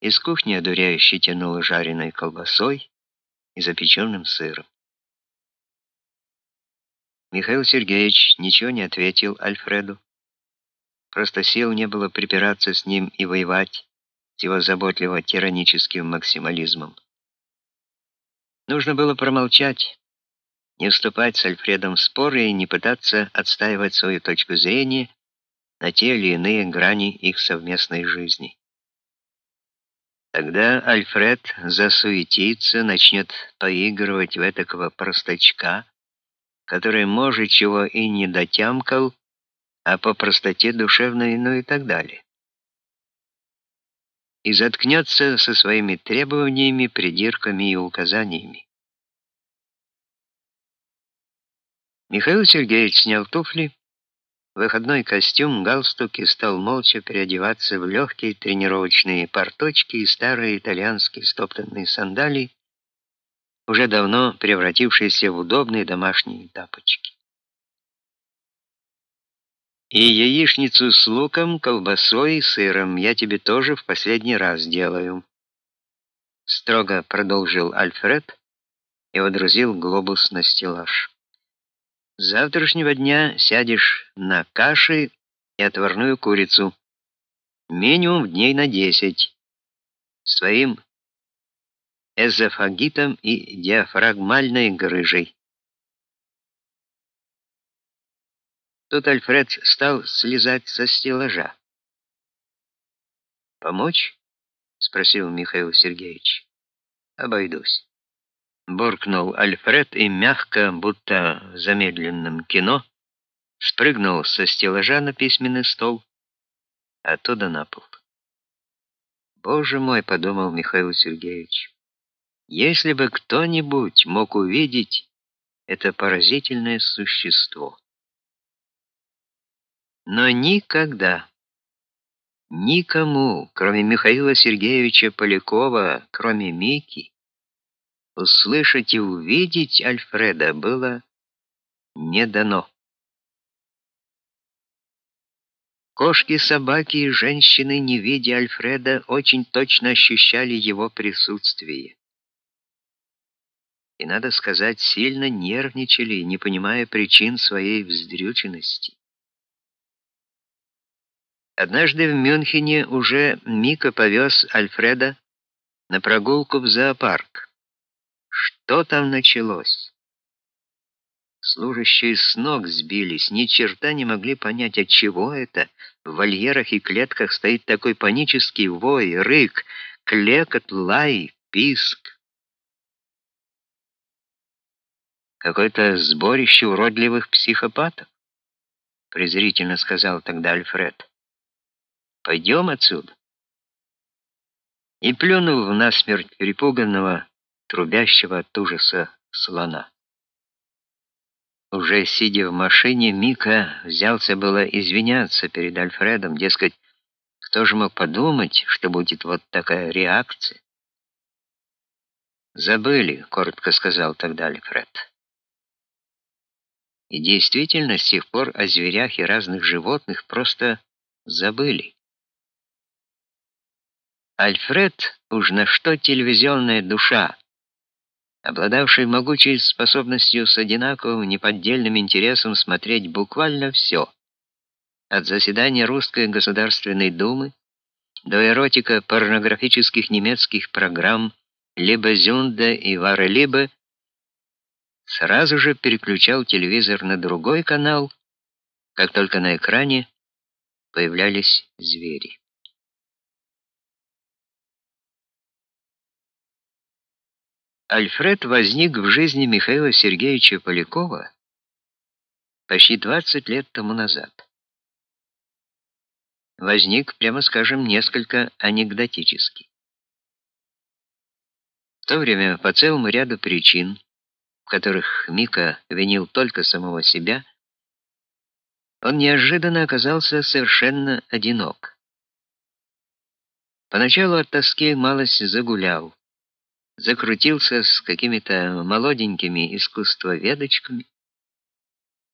Из кухни одуряюще тянуло жареной колбасой и запеченным сыром. Михаил Сергеевич ничего не ответил Альфреду. Просто сил не было припираться с ним и воевать с его заботливо тираническим максимализмом. Нужно было промолчать, не вступать с Альфредом в споры и не пытаться отстаивать свою точку зрения на те или иные грани их совместной жизни. Тогда Альфред засуетится, начнет поигрывать в этакого простачка, который, может, чего и не дотямкал, а по простоте душевной, ну и так далее. И заткнется со своими требованиями, придирками и указаниями. Михаил Сергеевич снял туфли, выходной костюм, галстук и стал молча переодеваться в легкие тренировочные порточки и старые итальянские стоптанные сандалии, уже давно превратившиеся в удобные домашние тапочки. И яичницу с луком, колбасой и сыром я тебе тоже в последний раз делаю, строго продолжил Альфред и водрузил глобус на стеллаж. Завтрашнего дня сядешь на каши и отварную курицу. Минимум дней на десять. Своим эзофагитом и диафрагмальной грыжей. Тут Альфред стал слезать со стеллажа. «Помочь?» — спросил Михаил Сергеевич. «Обойдусь» буркнул Альфред и мягко, будто в замедленном кино, спрыгнул со стеллажа на письменный стол, оттуда на пол. Боже мой, подумал Михаил Сергеевич. Если бы кто-нибудь мог увидеть это поразительное существо. Но никогда никому, кроме Михаила Сергеевича Полякова, кроме Мики, услышать и увидеть Альфреда было не дано. Кошки, собаки и женщины, не видя Альфреда, очень точно ощущали его присутствие. И, надо сказать, сильно нервничали, не понимая причин своей вздрюченности. Однажды в Мюнхене уже Мика повез Альфреда на прогулку в зоопарк. Что там началось? Служащие с ног сбились, ни черта не могли понять, от чего это. В вольерах и клетках стоит такой панический вой, рык, клекот, лай, писк. Какое-то сборище уродливых психопатов, презрительно сказал тогда Альфред. Пойдем отсюда. И плюнул в насмерть перепуганного трубящего от ужаса слона. Уже сидя в машине, Мика взялся было извиняться перед Альфредом, дескать, кто же мог подумать, что будет вот такая реакция? Забыли, коротко сказал тогда Альфред. И действительно, с тех пор о зверях и разных животных просто забыли. Альфред уж на что телевизионная душа, обладавший могучей способностью с одинаковым неподдельным интересом смотреть буквально все, от заседания русской Государственной Думы до эротика порнографических немецких программ либо Зюнда и Вара Либе, сразу же переключал телевизор на другой канал, как только на экране появлялись звери. Альфред возник в жизни Михаила Сергеевича Полякова почти 20 лет тому назад. Возник, прямо скажем, несколько анекдотически. В то время по целому ряду причин, в которых Мика винил только самого себя, он неожиданно оказался совершенно одинок. Поначалу от тоски малость загулял закрутился с какими-то молоденькими искусствоведочками,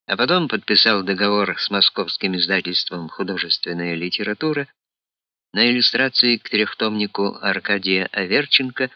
а потом подписал договор с московским издательством «Художественная литература» На иллюстрации к трехтомнику Аркадия Аверченко